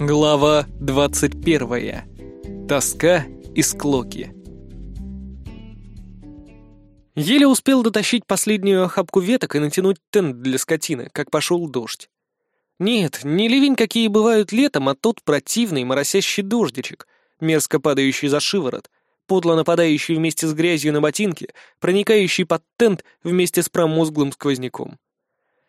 Глава 21. Тоска и склоки. Еле успел дотащить последнюю охапку веток и натянуть тент для скотины, как пошел дождь. Нет, не ливень, какие бывают летом, а тот противный моросящий дождичек, мерзко падающий за шиворот, подло нападающий вместе с грязью на ботинки, проникающий под тент вместе с промозглым сквозняком.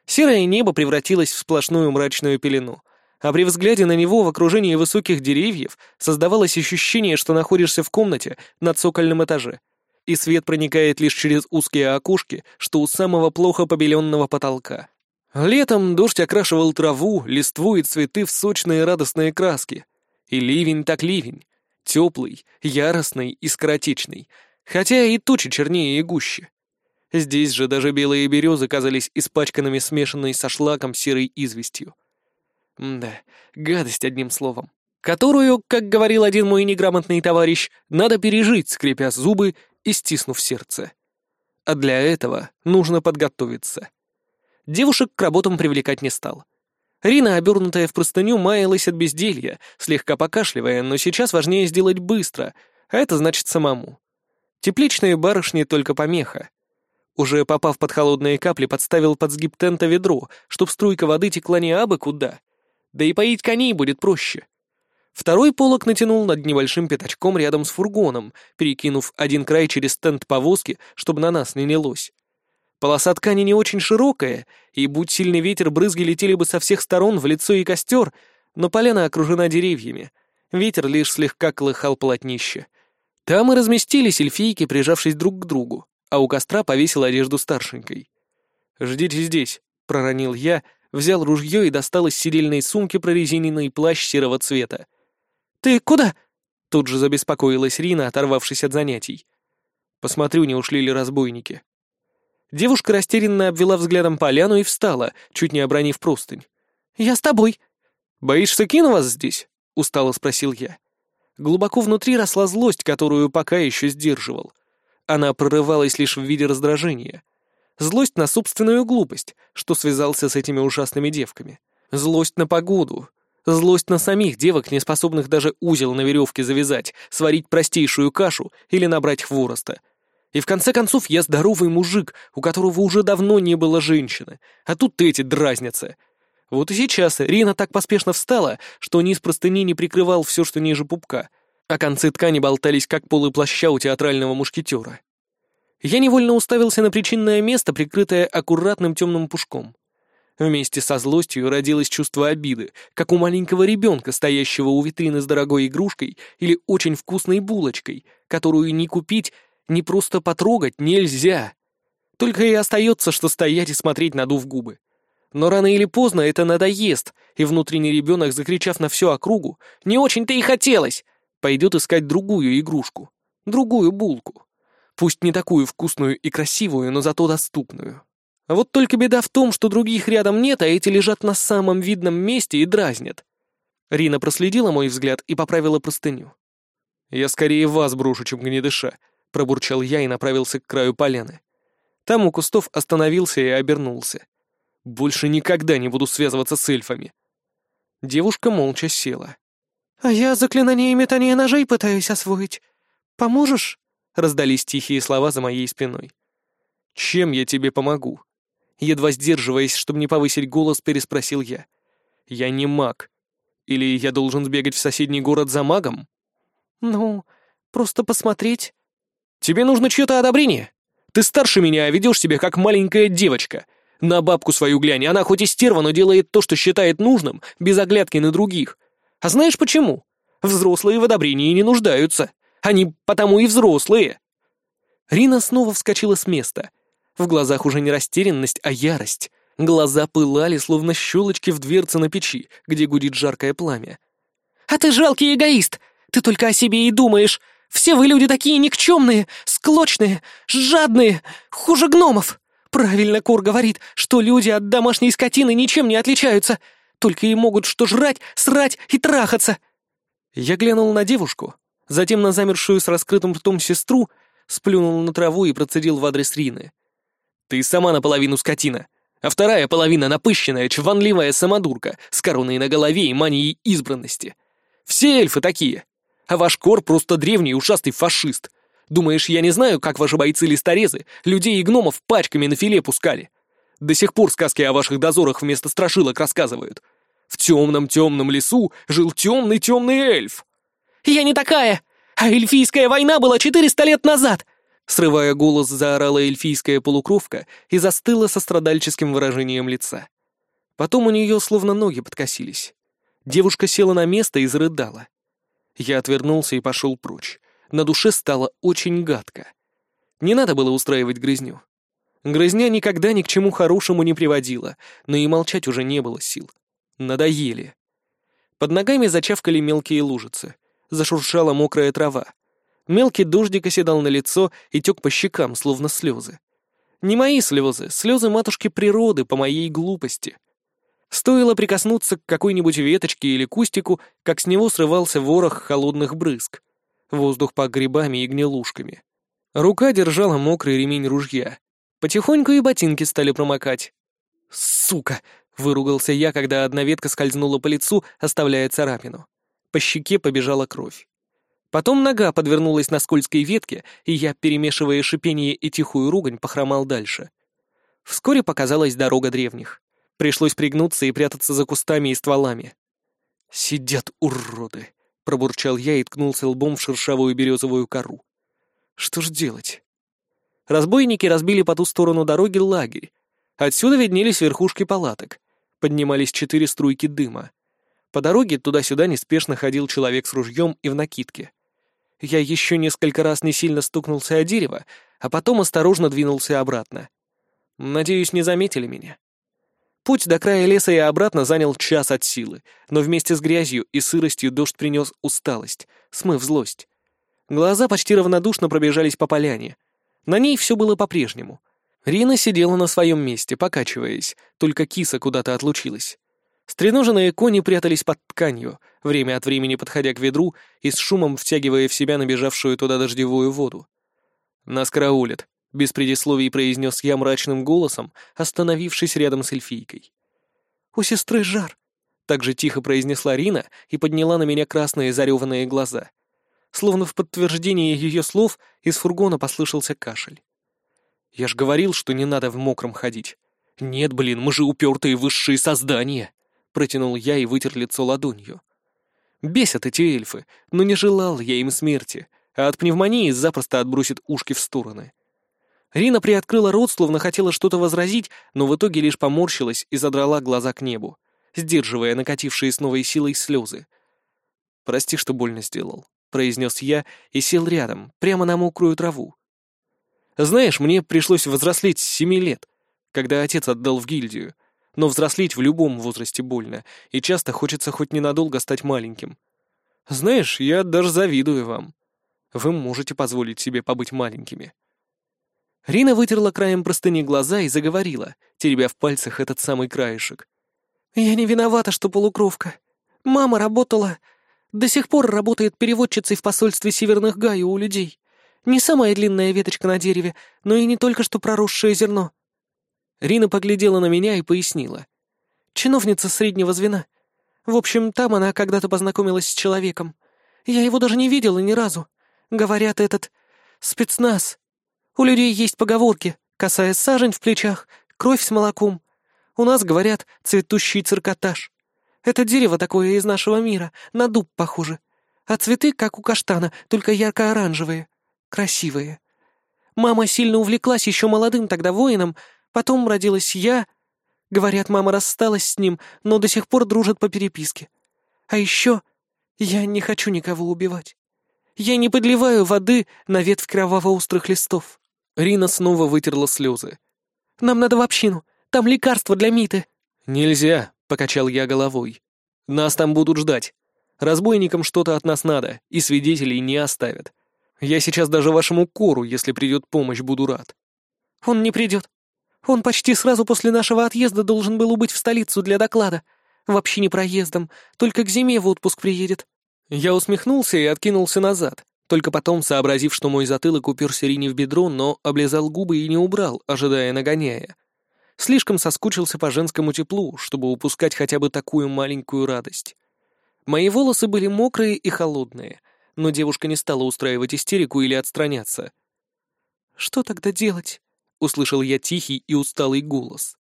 Серое небо превратилось в сплошную мрачную пелену, а при взгляде на него в окружении высоких деревьев создавалось ощущение, что находишься в комнате на цокольном этаже, и свет проникает лишь через узкие окошки, что у самого плохо побеленного потолка. Летом дождь окрашивал траву, листву и цветы в сочные радостные краски. И ливень так ливень. Теплый, яростный и скоротечный, хотя и тучи чернее и гуще. Здесь же даже белые березы казались испачканными смешанной со шлаком серой известью. Да, гадость одним словом. Которую, как говорил один мой неграмотный товарищ, надо пережить, скрипя зубы и стиснув сердце. А для этого нужно подготовиться. Девушек к работам привлекать не стал. Рина, обернутая в простыню, маялась от безделья, слегка покашливая, но сейчас важнее сделать быстро, а это значит самому. Тепличные барышни только помеха. Уже попав под холодные капли, подставил под сгиб тента ведро, чтоб струйка воды текла не абы куда, да и поить коней будет проще. Второй полок натянул над небольшим пятачком рядом с фургоном, перекинув один край через стенд повозки, чтобы на нас не лилось. Полоса ткани не очень широкая, и, будь сильный ветер, брызги летели бы со всех сторон в лицо и костер, но поляна окружена деревьями. Ветер лишь слегка колыхал полотнище. Там и разместились эльфийки, прижавшись друг к другу, а у костра повесил одежду старшенькой. «Ждите здесь», — проронил я, — взял ружье и достал из сидельной сумки прорезиненный плащ серого цвета. «Ты куда?» — тут же забеспокоилась Рина, оторвавшись от занятий. «Посмотрю, не ушли ли разбойники». Девушка растерянно обвела взглядом поляну и встала, чуть не обронив простынь. «Я с тобой». «Боишься, кину вас здесь?» — устало спросил я. Глубоко внутри росла злость, которую пока еще сдерживал. Она прорывалась лишь в виде раздражения. Злость на собственную глупость, что связался с этими ужасными девками. Злость на погоду. Злость на самих девок, не способных даже узел на веревке завязать, сварить простейшую кашу или набрать хвороста. И в конце концов я здоровый мужик, у которого уже давно не было женщины, а тут эти дразнятся. Вот и сейчас Рина так поспешно встала, что низ простыни не прикрывал все, что ниже пупка, а концы ткани болтались, как полы плаща у театрального мушкетера. Я невольно уставился на причинное место, прикрытое аккуратным темным пушком. Вместе со злостью родилось чувство обиды, как у маленького ребенка, стоящего у витрины с дорогой игрушкой или очень вкусной булочкой, которую ни купить, ни просто потрогать нельзя. Только и остается, что стоять и смотреть, надув губы. Но рано или поздно это надоест, и внутренний ребенок, закричав на всю округу, «Не очень-то и хотелось!» пойдет искать другую игрушку, другую булку. Пусть не такую вкусную и красивую, но зато доступную. А вот только беда в том, что других рядом нет, а эти лежат на самом видном месте и дразнят. Рина проследила мой взгляд и поправила простыню. «Я скорее вас брошу, чем гнедыша», — пробурчал я и направился к краю поляны. Там у кустов остановился и обернулся. «Больше никогда не буду связываться с эльфами». Девушка молча села. «А я заклинание метания ножей пытаюсь освоить. Поможешь?» Раздались тихие слова за моей спиной. «Чем я тебе помогу?» Едва сдерживаясь, чтобы не повысить голос, переспросил я. «Я не маг. Или я должен сбегать в соседний город за магом?» «Ну, просто посмотреть». «Тебе нужно чье-то одобрение? Ты старше меня, а ведешь себя как маленькая девочка. На бабку свою глянь, она хоть и стерва, но делает то, что считает нужным, без оглядки на других. А знаешь почему? Взрослые в одобрении не нуждаются». Они потому и взрослые!» Рина снова вскочила с места. В глазах уже не растерянность, а ярость. Глаза пылали, словно щелочки в дверце на печи, где гудит жаркое пламя. «А ты жалкий эгоист! Ты только о себе и думаешь! Все вы люди такие никчемные, склочные, жадные, хуже гномов! Правильно Кур говорит, что люди от домашней скотины ничем не отличаются, только и могут что жрать, срать и трахаться!» Я глянул на девушку, затем на замершую с раскрытым ртом сестру, сплюнул на траву и процедил в адрес Рины. «Ты сама наполовину скотина. а вторая половина напыщенная, чванливая самодурка с короной на голове и манией избранности. Все эльфы такие. А ваш кор просто древний ушастый фашист. Думаешь, я не знаю, как ваши бойцы-листорезы людей и гномов пачками на филе пускали? До сих пор сказки о ваших дозорах вместо страшилок рассказывают. В темном-темном лесу жил темный-темный эльф. «Я не такая! А эльфийская война была 400 лет назад!» Срывая голос, заорала эльфийская полукровка и застыла со страдальческим выражением лица. Потом у нее словно ноги подкосились. Девушка села на место и зарыдала. Я отвернулся и пошел прочь. На душе стало очень гадко. Не надо было устраивать грызню. Грызня никогда ни к чему хорошему не приводила, но и молчать уже не было сил. Надоели. Под ногами зачавкали мелкие лужицы. Зашуршала мокрая трава. Мелкий дождик оседал на лицо и тек по щекам, словно слезы. Не мои слезы, слезы матушки природы по моей глупости. Стоило прикоснуться к какой-нибудь веточке или кустику, как с него срывался ворох холодных брызг. Воздух пах грибами и гнилушками. Рука держала мокрый ремень ружья. Потихоньку и ботинки стали промокать. «Сука!» — выругался я, когда одна ветка скользнула по лицу, оставляя царапину. По щеке побежала кровь. Потом нога подвернулась на скользкой ветке, и я, перемешивая шипение и тихую ругань, похромал дальше. Вскоре показалась дорога древних. Пришлось пригнуться и прятаться за кустами и стволами. «Сидят уроды!» — пробурчал я и ткнулся лбом в шершавую березовую кору. «Что ж делать?» Разбойники разбили по ту сторону дороги лагерь. Отсюда виднелись верхушки палаток. Поднимались четыре струйки дыма. По дороге туда-сюда неспешно ходил человек с ружьем и в накидке. Я еще несколько раз не сильно стукнулся о дерево, а потом осторожно двинулся обратно. Надеюсь, не заметили меня. Путь до края леса и обратно занял час от силы, но вместе с грязью и сыростью дождь принес усталость, смыв злость. Глаза почти равнодушно пробежались по поляне. На ней все было по-прежнему. Рина сидела на своем месте, покачиваясь, только киса куда-то отлучилась. Стреноженные кони прятались под тканью, время от времени подходя к ведру и с шумом втягивая в себя набежавшую туда дождевую воду. «Нас караулят», — без предисловий произнес я мрачным голосом, остановившись рядом с эльфийкой. «У сестры жар», — так же тихо произнесла Рина и подняла на меня красные зареванные глаза. Словно в подтверждение ее слов из фургона послышался кашель. «Я ж говорил, что не надо в мокром ходить. Нет, блин, мы же упертые высшие создания!» Протянул я и вытер лицо ладонью. Бесят эти эльфы, но не желал я им смерти, а от пневмонии запросто отбросит ушки в стороны. Рина приоткрыла рот, словно хотела что-то возразить, но в итоге лишь поморщилась и задрала глаза к небу, сдерживая накатившие с новой силой слезы. «Прости, что больно сделал», — произнес я и сел рядом, прямо на мокрую траву. «Знаешь, мне пришлось взрослеть с семи лет, когда отец отдал в гильдию, но взрослеть в любом возрасте больно, и часто хочется хоть ненадолго стать маленьким. Знаешь, я даже завидую вам. Вы можете позволить себе побыть маленькими. Рина вытерла краем простыни глаза и заговорила, теребя в пальцах этот самый краешек. «Я не виновата, что полукровка. Мама работала... До сих пор работает переводчицей в посольстве Северных Гаю у людей. Не самая длинная веточка на дереве, но и не только что проросшее зерно. Рина поглядела на меня и пояснила. «Чиновница среднего звена. В общем, там она когда-то познакомилась с человеком. Я его даже не видела ни разу. Говорят, этот... спецназ. У людей есть поговорки, касаясь сажень в плечах, кровь с молоком. У нас, говорят, цветущий циркотаж. Это дерево такое из нашего мира, на дуб похоже. А цветы, как у каштана, только ярко-оранжевые. Красивые. Мама сильно увлеклась еще молодым тогда воином, Потом родилась я. Говорят, мама рассталась с ним, но до сих пор дружат по переписке. А еще я не хочу никого убивать. Я не подливаю воды на ветвь кроваво-острых листов». Рина снова вытерла слезы. «Нам надо в общину. Там лекарство для Миты». «Нельзя», — покачал я головой. «Нас там будут ждать. Разбойникам что-то от нас надо, и свидетелей не оставят. Я сейчас даже вашему кору, если придет помощь, буду рад». «Он не придет. Он почти сразу после нашего отъезда должен был убыть в столицу для доклада. Вообще не проездом, только к зиме в отпуск приедет». Я усмехнулся и откинулся назад, только потом сообразив, что мой затылок уперся Рине в бедро, но облизал губы и не убрал, ожидая нагоняя. Слишком соскучился по женскому теплу, чтобы упускать хотя бы такую маленькую радость. Мои волосы были мокрые и холодные, но девушка не стала устраивать истерику или отстраняться. «Что тогда делать?» — услышал я тихий и усталый голос.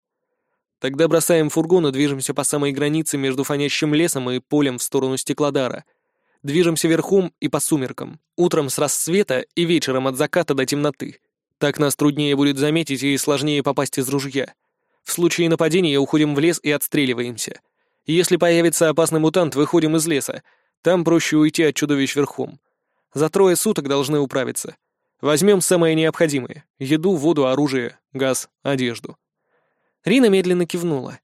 «Тогда бросаем фургон и движемся по самой границе между фонящим лесом и полем в сторону стеклодара. Движемся верхом и по сумеркам, утром с рассвета и вечером от заката до темноты. Так нас труднее будет заметить и сложнее попасть из ружья. В случае нападения уходим в лес и отстреливаемся. Если появится опасный мутант, выходим из леса. Там проще уйти от чудовищ верхом. За трое суток должны управиться. Возьмем самое необходимое — еду, воду, оружие, газ, одежду». Рина медленно кивнула.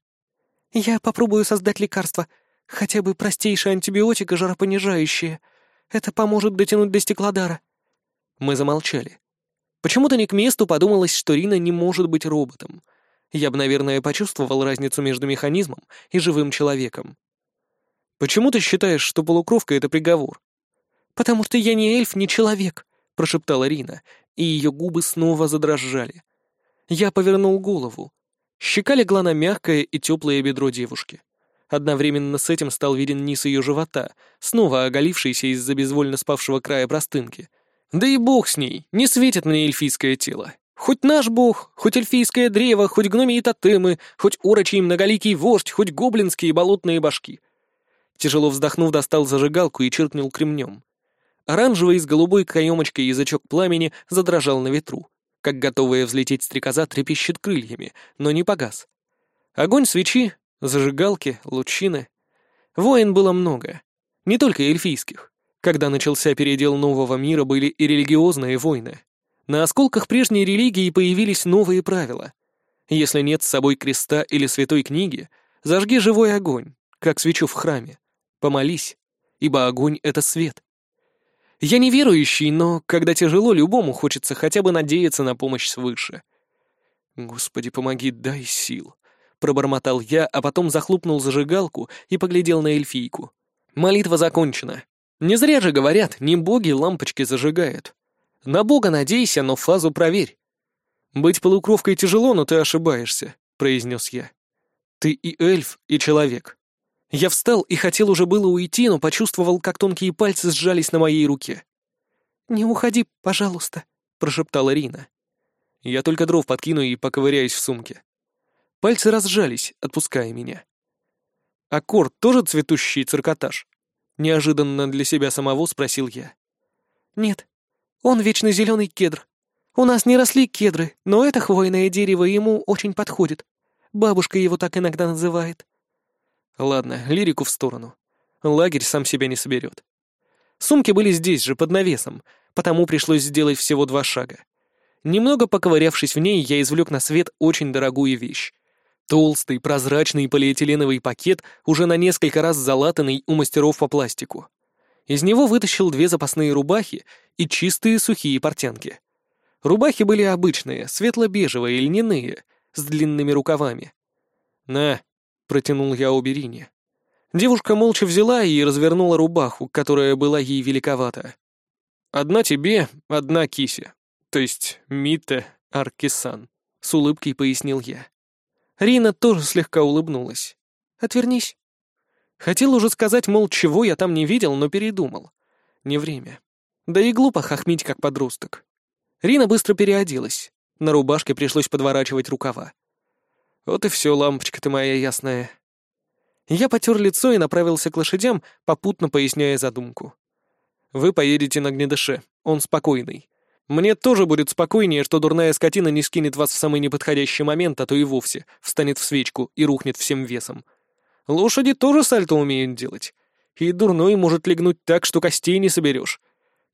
«Я попробую создать лекарство. Хотя бы простейший антибиотик и жаропонижающее. Это поможет дотянуть до стеклодара». Мы замолчали. Почему-то не к месту подумалось, что Рина не может быть роботом — я бы, наверное, почувствовал разницу между механизмом и живым человеком. «Почему ты считаешь, что полукровка — это приговор?» «Потому что я не эльф, не человек», — прошептала Рина, и ее губы снова задрожали. Я повернул голову. Щека легла на мягкое и теплое бедро девушки. Одновременно с этим стал виден низ ее живота, снова оголившийся из-за безвольно спавшего края простынки. Да и бог с ней, не светит мне эльфийское тело. Хоть наш бог, хоть эльфийское древо, хоть гномии тотемы, хоть урочий многоликий вождь, хоть гоблинские болотные башки. Тяжело вздохнув, достал зажигалку и чиркнул кремнем. Оранжевый с голубой каемочкой язычок пламени задрожал на ветру, как готовая взлететь стрекоза трепещет крыльями, но не погас. Огонь свечи, зажигалки, лучины. Воин было много. Не только эльфийских. Когда начался передел нового мира, были и религиозные войны, на осколках прежней религии появились новые правила. Если нет с собой креста или святой книги, зажги живой огонь, как свечу в храме. Помолись, ибо огонь — это свет. Я не верующий, но когда тяжело, любому хочется хотя бы надеяться на помощь свыше. «Господи, помоги, дай сил», — пробормотал я, а потом захлопнул зажигалку и поглядел на эльфийку. Молитва закончена. Не зря же говорят, не боги лампочки зажигают. На бога надейся, но фазу проверь. Быть полукровкой тяжело, но ты ошибаешься, произнес я. Ты и эльф, и человек. Я встал и хотел уже было уйти, но почувствовал, как тонкие пальцы сжались на моей руке. «Не уходи, пожалуйста», — прошептала Рина. Я только дров подкину и поковыряюсь в сумке. Пальцы разжались, отпуская меня. «Аккорд тоже цветущий циркотаж?» Неожиданно для себя самого спросил я. «Нет, он вечно зеленый кедр. У нас не росли кедры, но это хвойное дерево ему очень подходит. Бабушка его так иногда называет. Ладно, лирику в сторону. Лагерь сам себя не соберет. Сумки были здесь же, под навесом, потому пришлось сделать всего два шага. Немного поковырявшись в ней, я извлек на свет очень дорогую вещь. Толстый, прозрачный полиэтиленовый пакет, уже на несколько раз залатанный у мастеров по пластику. Из него вытащил две запасные рубахи и чистые сухие портянки. Рубахи были обычные, светло-бежевые, льняные, с длинными рукавами. «На», — протянул я Уберине. Девушка молча взяла и развернула рубаху, которая была ей великовата. «Одна тебе, одна кисе. То есть Митте Аркисан», — с улыбкой пояснил я. Рина тоже слегка улыбнулась. «Отвернись». Хотел уже сказать, мол, чего я там не видел, но передумал. Не время. Да и глупо хохмить, как подросток. Рина быстро переоделась. На рубашке пришлось подворачивать рукава. Вот и все, лампочка ты моя ясная. Я потер лицо и направился к лошадям, попутно поясняя задумку. Вы поедете на гнедыше, он спокойный. Мне тоже будет спокойнее, что дурная скотина не скинет вас в самый неподходящий момент, а то и вовсе встанет в свечку и рухнет всем весом. Лошади тоже сальто умеют делать. И дурной может легнуть так, что костей не соберешь.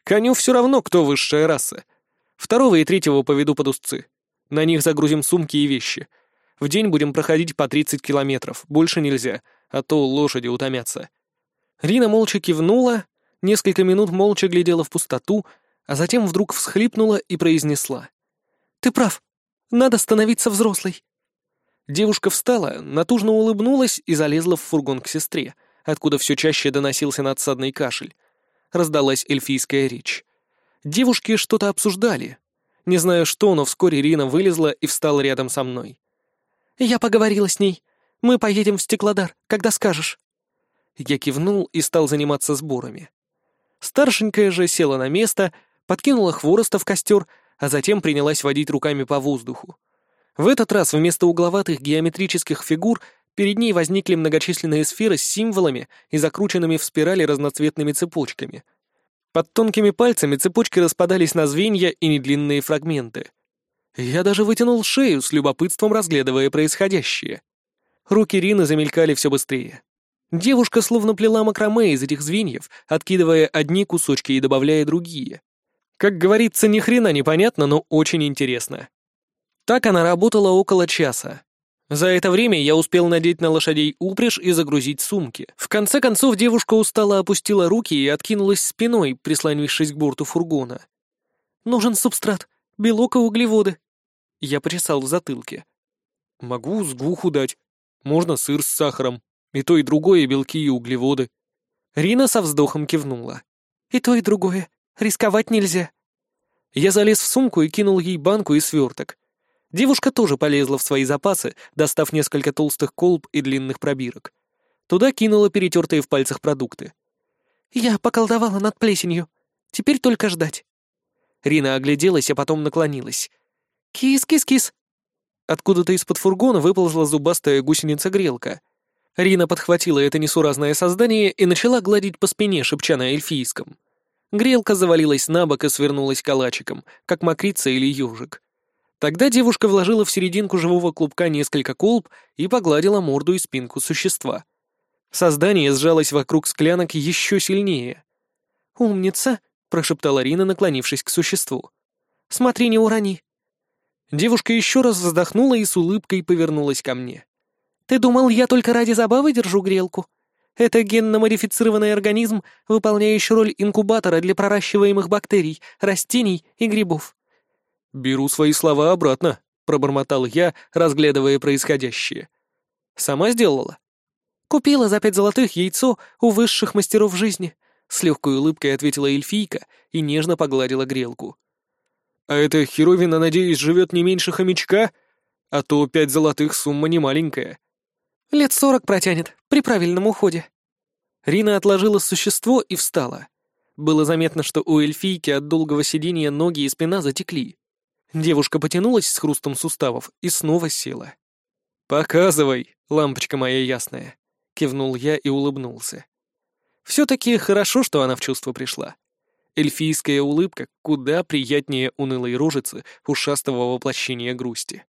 Коню все равно, кто высшая раса. Второго и третьего поведу под узцы. На них загрузим сумки и вещи. В день будем проходить по 30 километров, больше нельзя, а то лошади утомятся. Рина молча кивнула, несколько минут молча глядела в пустоту, а затем вдруг всхлипнула и произнесла. «Ты прав. Надо становиться взрослой. Девушка встала, натужно улыбнулась и залезла в фургон к сестре, откуда все чаще доносился надсадный кашель. Раздалась эльфийская речь. Девушки что-то обсуждали. Не знаю что, но вскоре Рина вылезла и встала рядом со мной. «Я поговорила с ней. Мы поедем в Стеклодар, когда скажешь». Я кивнул и стал заниматься сборами. Старшенькая же села на место, подкинула хвороста в костер, а затем принялась водить руками по воздуху. В этот раз вместо угловатых геометрических фигур перед ней возникли многочисленные сферы с символами и закрученными в спирали разноцветными цепочками. Под тонкими пальцами цепочки распадались на звенья и недлинные фрагменты. Я даже вытянул шею с любопытством, разглядывая происходящее. Руки Рины замелькали все быстрее. Девушка словно плела макраме из этих звеньев, откидывая одни кусочки и добавляя другие. Как говорится, ни хрена непонятно, но очень интересно. Так она работала около часа. За это время я успел надеть на лошадей упряжь и загрузить сумки. В конце концов девушка устало опустила руки и откинулась спиной, прислонившись к борту фургона. «Нужен субстрат, белок и углеводы». Я почесал в затылке. «Могу сгуху дать. Можно сыр с сахаром. И то, и другое белки и углеводы». Рина со вздохом кивнула. «И то, и другое. Рисковать нельзя». Я залез в сумку и кинул ей банку и сверток. Девушка тоже полезла в свои запасы, достав несколько толстых колб и длинных пробирок. Туда кинула перетертые в пальцах продукты. «Я поколдовала над плесенью. Теперь только ждать». Рина огляделась, а потом наклонилась. «Кис-кис-кис!» Откуда-то из-под фургона выползла зубастая гусеница-грелка. Рина подхватила это несуразное создание и начала гладить по спине, шепча на эльфийском. Грелка завалилась на бок и свернулась калачиком, как мокрица или ежик. Тогда девушка вложила в серединку живого клубка несколько колб и погладила морду и спинку существа. Создание сжалось вокруг склянок еще сильнее. «Умница!» — прошептала Рина, наклонившись к существу. «Смотри, не урони!» Девушка еще раз вздохнула и с улыбкой повернулась ко мне. «Ты думал, я только ради забавы держу грелку? Это генно-модифицированный организм, выполняющий роль инкубатора для проращиваемых бактерий, растений и грибов. «Беру свои слова обратно», — пробормотал я, разглядывая происходящее. «Сама сделала?» «Купила за пять золотых яйцо у высших мастеров жизни», — с легкой улыбкой ответила эльфийка и нежно погладила грелку. «А эта херовина, надеюсь, живет не меньше хомячка? А то пять золотых сумма не маленькая». «Лет сорок протянет, при правильном уходе». Рина отложила существо и встала. Было заметно, что у эльфийки от долгого сидения ноги и спина затекли. Девушка потянулась с хрустом суставов и снова села. «Показывай, лампочка моя ясная», — кивнул я и улыбнулся. Все-таки хорошо, что она в чувство пришла. Эльфийская улыбка куда приятнее унылой рожицы ушастого воплощения грусти.